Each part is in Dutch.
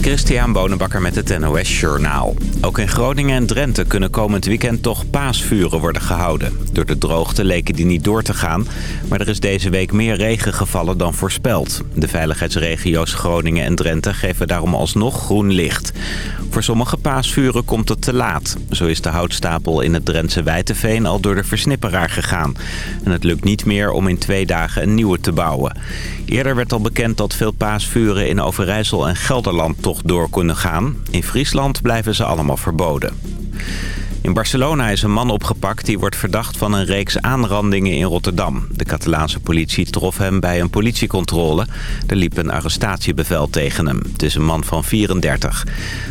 Christian Bonenbakker met het NOS Journaal. Ook in Groningen en Drenthe kunnen komend weekend toch paasvuren worden gehouden. Door de droogte leken die niet door te gaan, maar er is deze week meer regen gevallen dan voorspeld. De veiligheidsregio's Groningen en Drenthe geven daarom alsnog groen licht. Voor sommige paasvuren komt het te laat. Zo is de houtstapel in het Drentse Wijteveen al door de versnipperaar gegaan. En het lukt niet meer om in twee dagen een nieuwe te bouwen. Eerder werd al bekend dat veel paasvuren in Overijssel en Gelderland toch door kunnen gaan. In Friesland blijven ze allemaal verboden. In Barcelona is een man opgepakt die wordt verdacht van een reeks aanrandingen in Rotterdam. De Catalaanse politie trof hem bij een politiecontrole. Er liep een arrestatiebevel tegen hem. Het is een man van 34.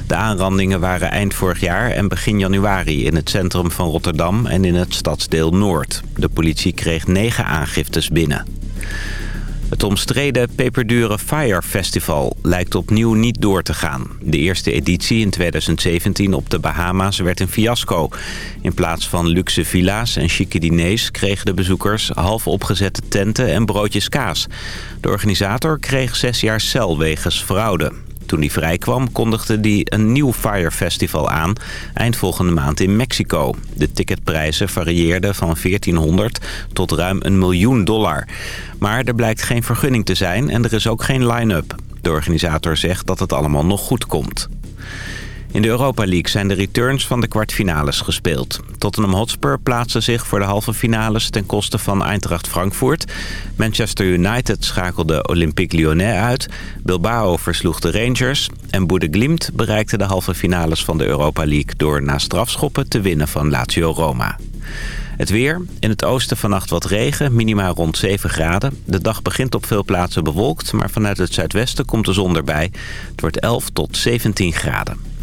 De aanrandingen waren eind vorig jaar en begin januari in het centrum van Rotterdam en in het stadsdeel Noord. De politie kreeg negen aangiftes binnen. Het omstreden peperdure Fire Festival lijkt opnieuw niet door te gaan. De eerste editie in 2017 op de Bahama's werd een fiasco. In plaats van luxe villa's en chique diners kregen de bezoekers half opgezette tenten en broodjes kaas. De organisator kreeg zes jaar cel wegens fraude. Toen hij vrijkwam kondigde hij een nieuw Fire Festival aan, eind volgende maand in Mexico. De ticketprijzen varieerden van 1400 tot ruim een miljoen dollar. Maar er blijkt geen vergunning te zijn en er is ook geen line-up. De organisator zegt dat het allemaal nog goed komt. In de Europa League zijn de returns van de kwartfinales gespeeld. Tottenham Hotspur plaatste zich voor de halve finales ten koste van Eintracht Frankfurt. Manchester United schakelde Olympique Lyonnais uit. Bilbao versloeg de Rangers. En Boede Glimt bereikte de halve finales van de Europa League... door na strafschoppen te winnen van Lazio Roma. Het weer. In het oosten vannacht wat regen, minimaal rond 7 graden. De dag begint op veel plaatsen bewolkt, maar vanuit het zuidwesten komt de zon erbij. Het wordt 11 tot 17 graden.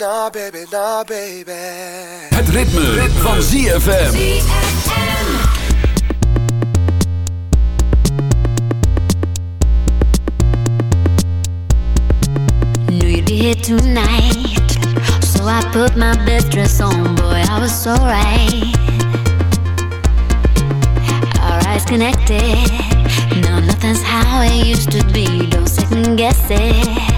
No, baby, no, baby, no, baby. Het ritme, ritme. van ZFM. Knew you'd be here tonight. So I put my best dress on, boy, I was so right. Our eyes connected. No, nothing's how it used to be. Don't second guess it.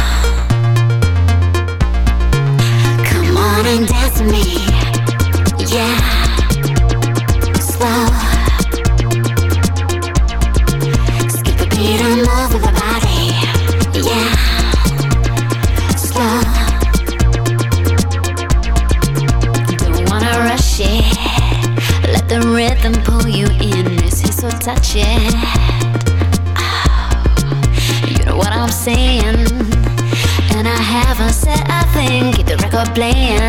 And dance with me, yeah. Slow. Skip a beat and move with my body. Yeah. Slow. Don't wanna rush it. Let the rhythm pull you in. This is so touching. Oh, you know what I'm saying. And I haven't said a thing. Keep the record playing.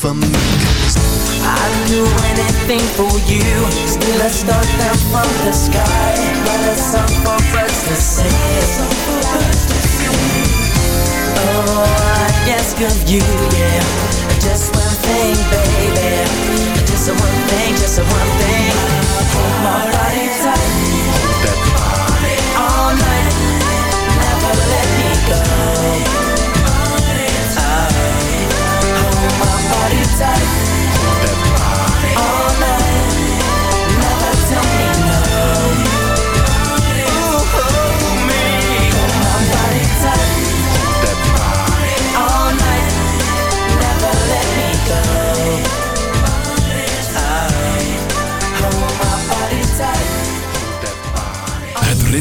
for me. I'd do anything for you. Let's start down from the sky. But a song for us to sing Oh, I ask of you, yeah.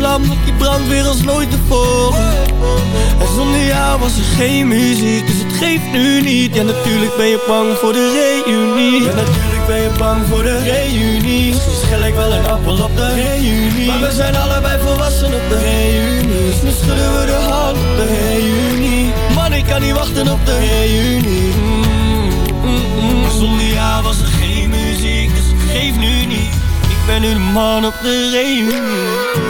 vlam, want die brandt weer als nooit tevoren. En zonder jou was er geen muziek, dus het geeft nu niet. Ja, natuurlijk ben je bang voor de reunie. Ja, natuurlijk ben je bang voor de reunie. Misschien schel ik wel een appel op de reunie. Maar we zijn allebei volwassen op de reunie. Dus nu schudden we de hand op de reunie. Man, ik kan niet wachten op de reunie. Zonder jou was er geen muziek, dus het geeft nu niet. Ik ben nu de man op de reunie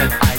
that I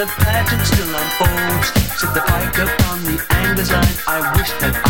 the pageant still unfolds. Set the pike upon the angler's line. I wish that I